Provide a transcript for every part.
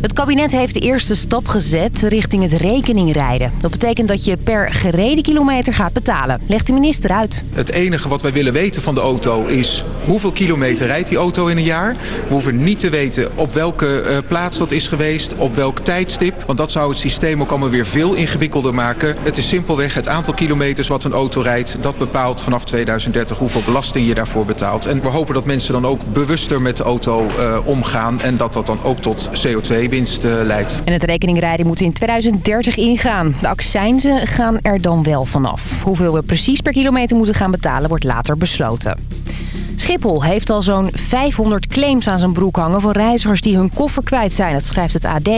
Het kabinet heeft de eerste stap gezet richting het rekeningrijden. Dat betekent dat je per gereden kilometer gaat betalen. Legt de minister uit. Het enige wat wij willen weten van de auto is hoeveel kilometer rijdt die auto in een jaar. We hoeven niet te weten op welke uh, plaats dat is geweest, op welk tijdstip. Want dat zou het systeem ook allemaal weer veel ingewikkelder maken. Het is simpelweg het aantal kilometers wat een auto rijdt. Dat bepaalt vanaf 2030 hoeveel belasting je daarvoor betaalt. En we hopen dat mensen dan ook bewuster met de auto uh, omgaan. En dat dat dan ook tot CO2-winst uh, leidt. En het rekeningrijden moet in 2030 ingaan. De accijnzen gaan er dan wel vanaf. Hoeveel we precies per kilometer moeten gaan betalen wordt later besloten. Schiphol heeft al zo'n 500 claims aan zijn broek hangen... van reizigers die hun koffer kwijt zijn, dat schrijft het AD.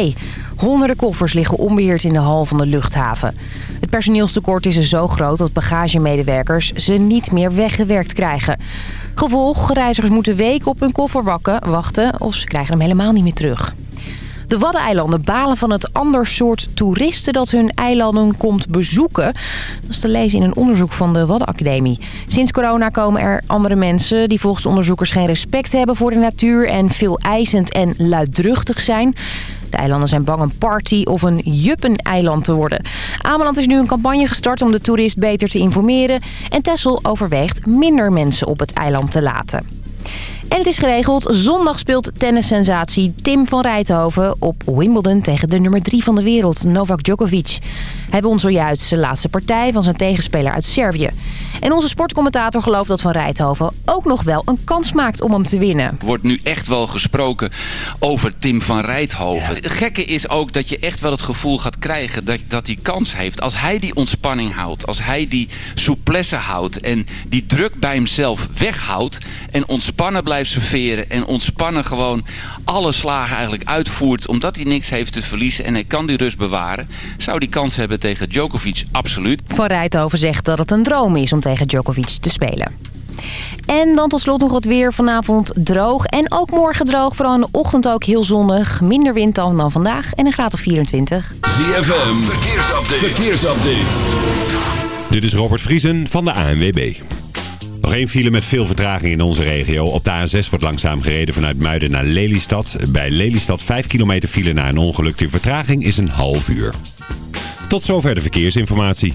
Honderden koffers liggen onbeheerd in de hal van de luchthaven. Het personeelstekort is er zo groot dat bagagemedewerkers ze niet meer weggewerkt krijgen. Gevolg, reizigers moeten weken op hun koffer wachten of ze krijgen hem helemaal niet meer terug. De Waddeneilanden balen van het ander soort toeristen dat hun eilanden komt bezoeken. Dat is te lezen in een onderzoek van de Waddenacademie. Sinds corona komen er andere mensen die volgens de onderzoekers geen respect hebben voor de natuur... en veel eisend en luidruchtig zijn. De eilanden zijn bang een party of een juppen-eiland te worden. Ameland is nu een campagne gestart om de toerist beter te informeren. En Texel overweegt minder mensen op het eiland te laten. En het is geregeld. Zondag speelt tennissensatie Tim van Rijthoven op Wimbledon tegen de nummer 3 van de wereld, Novak Djokovic. Hij won zojuist zijn laatste partij van zijn tegenspeler uit Servië. En onze sportcommentator gelooft dat Van Rijthoven ook nog wel een kans maakt om hem te winnen. Er wordt nu echt wel gesproken over Tim van Rijthoven. Het gekke is ook dat je echt wel het gevoel gaat krijgen dat, dat hij kans heeft. Als hij die ontspanning houdt, als hij die souplesse houdt en die druk bij hemzelf weghoudt en ontspannen blijft serveren en ontspannen gewoon alle slagen eigenlijk uitvoert omdat hij niks heeft te verliezen en hij kan die rust bewaren, zou die kans hebben tegen Djokovic absoluut. Van Rijthoven zegt dat het een droom is om tegen Djokovic te spelen. En dan tot slot nog het weer. Vanavond droog en ook morgen droog. Vooral in de ochtend ook heel zonnig. Minder wind dan, dan vandaag en een graad of 24. ZFM, verkeersupdate. verkeersupdate. Dit is Robert Vriesen van de ANWB. Nog één file met veel vertraging in onze regio. Op de A6 wordt langzaam gereden vanuit Muiden naar Lelystad. Bij Lelystad 5 kilometer file na een ongeluk. De vertraging is een half uur. Tot zover de verkeersinformatie.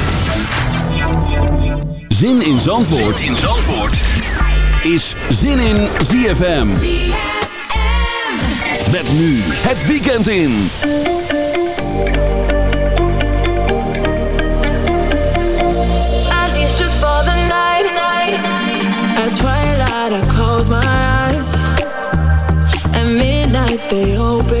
Zin in Zandvoort, zin in Zandvoort. is Zin in ZFM. Met nu het weekend in. At twilight I close my eyes At midnight they open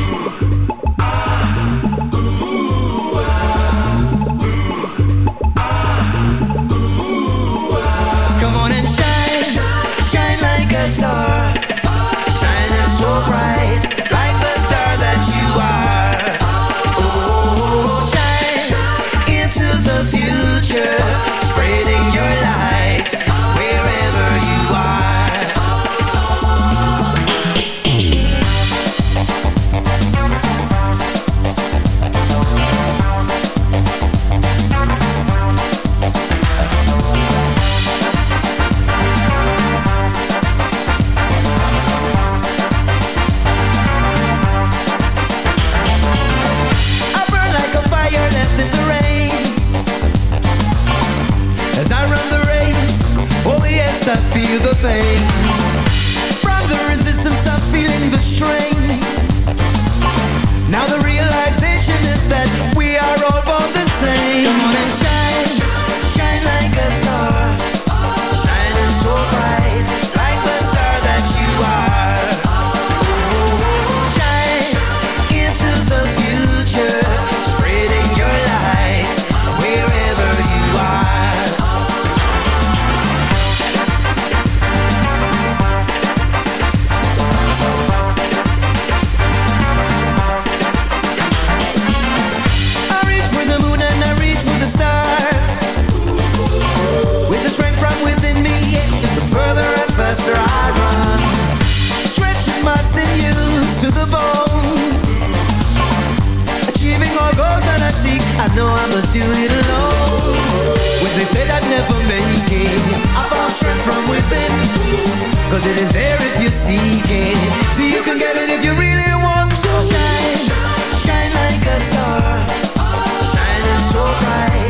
it is there if you seek it So you can get it if you really want. So shine, shine like a star. Shining so bright.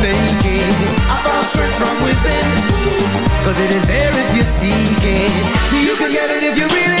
making I found strength from within. Cause it is there if you seek it So you can get it if you really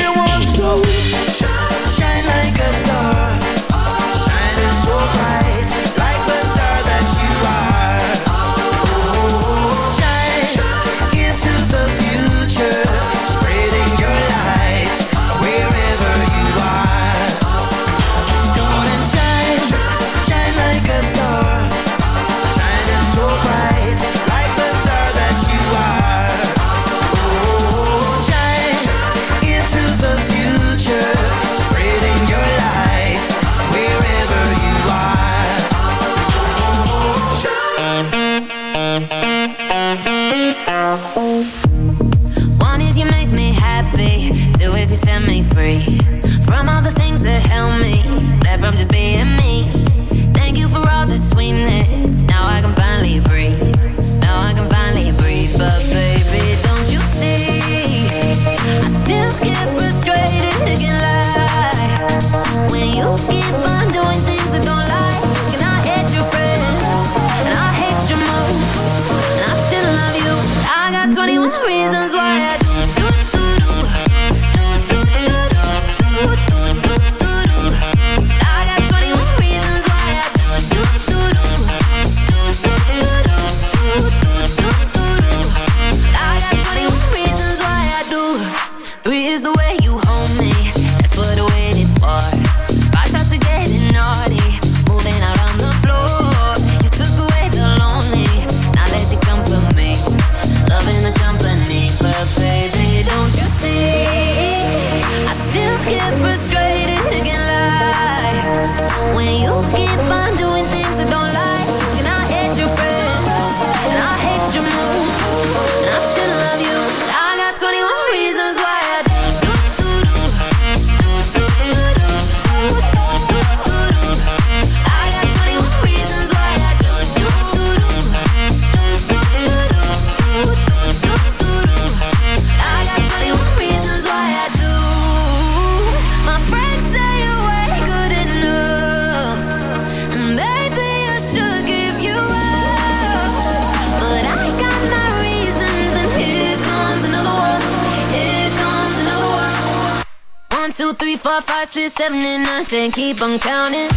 three, four, five, six, seven, and nine, ten. Keep on counting.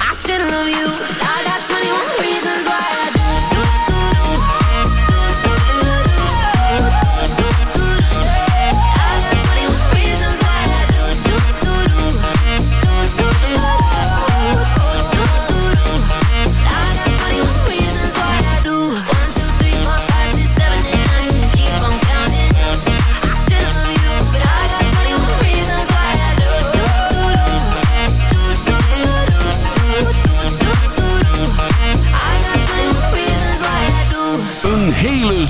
I should love you. I got 21 reasons why. I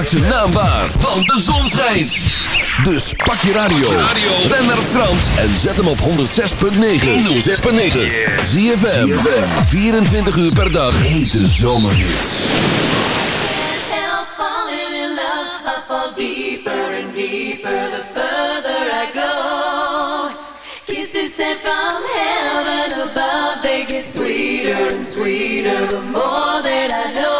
Maak ze naambaar, want de zon schijnt. Dus pak je radio. Ben naar Frans en zet hem op 106.9. 106.9. Zie je 24 uur per dag. Hete zomerhits. Sweeter and sweeter the more I know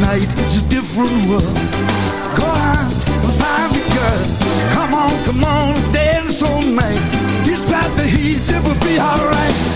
Night it's a different world. Go on, find the girl. Come on, come on, dance all night. Despite the heat, it will be alright.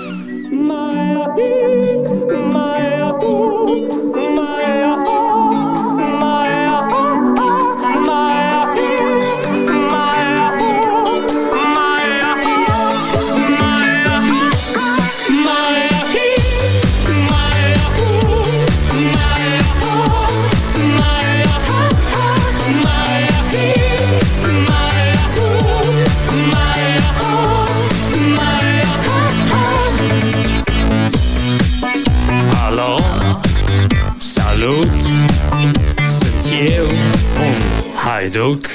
Alo, salut! Sunt eu, un haiduc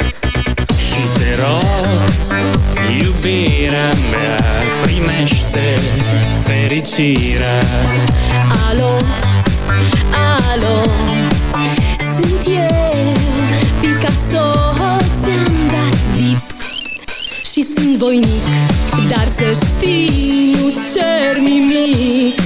Și te rog, iubirea mea Primește fericirea. Alo, alo Sunt eu, Picasso Ți-am dat bip Și sunt voinic Dar să știi, nu cer nimic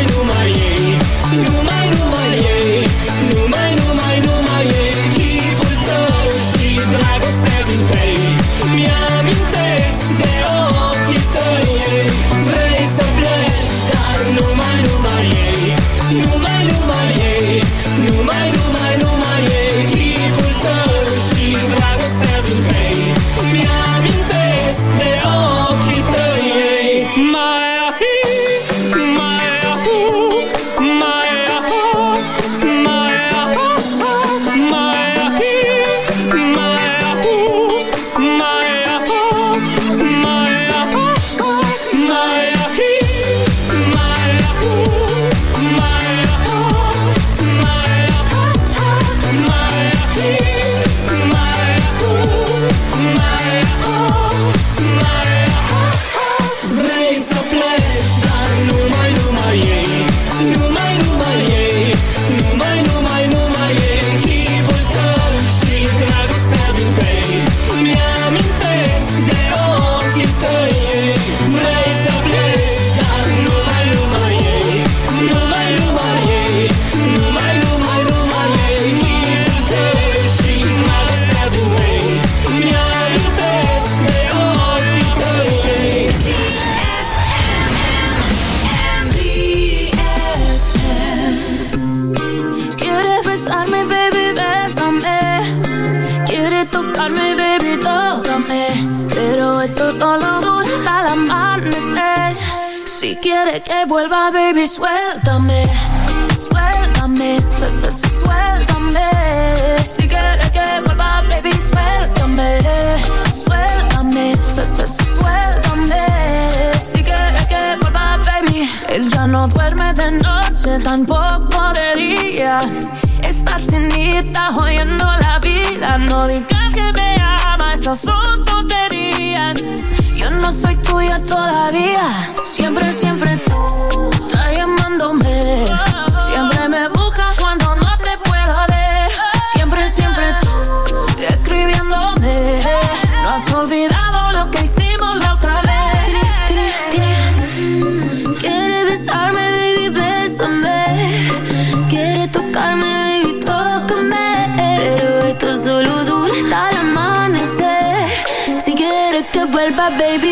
baby.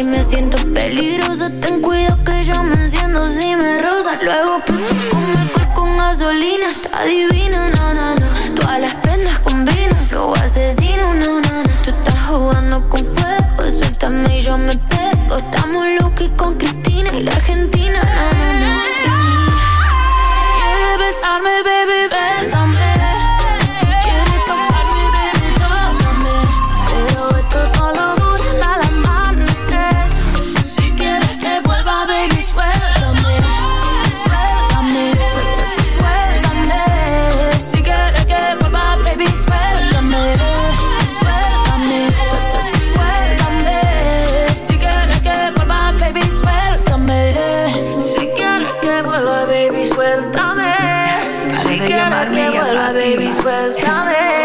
y me siento peligrosa. Ten cuidado que yo me enciendo si me rosa. Luego pronto con alcohol con gasolina, está divina, na, na suéltame. Si quieres que vuelva, baby, suéltame.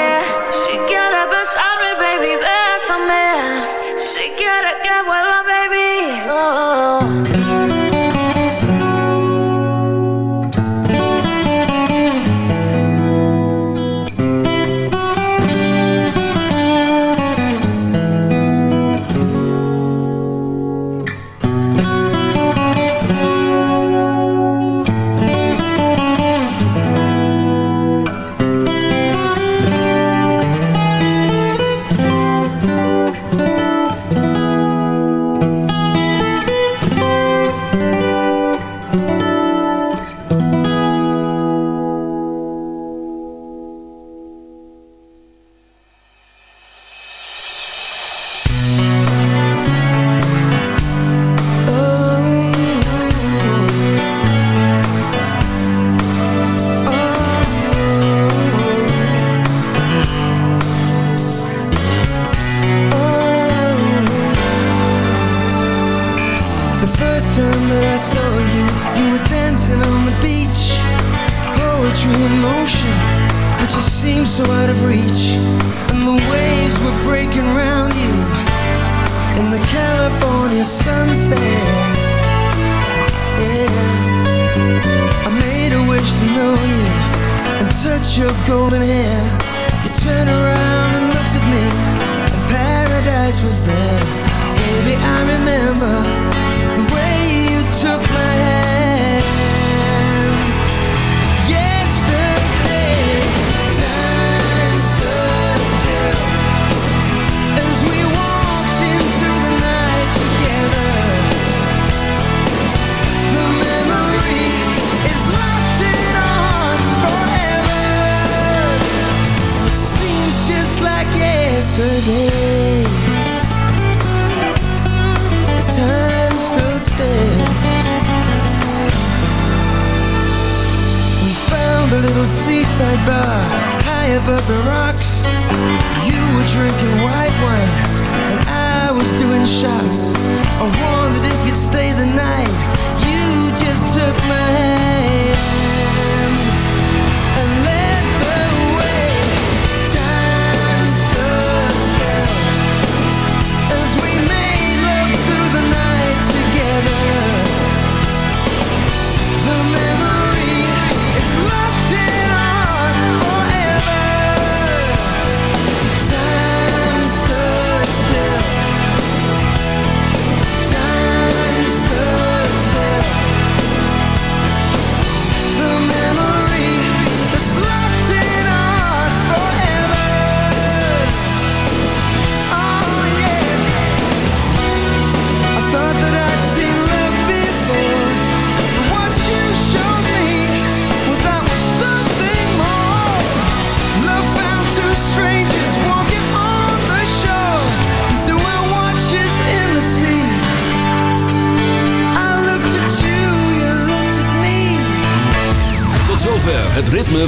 yeah.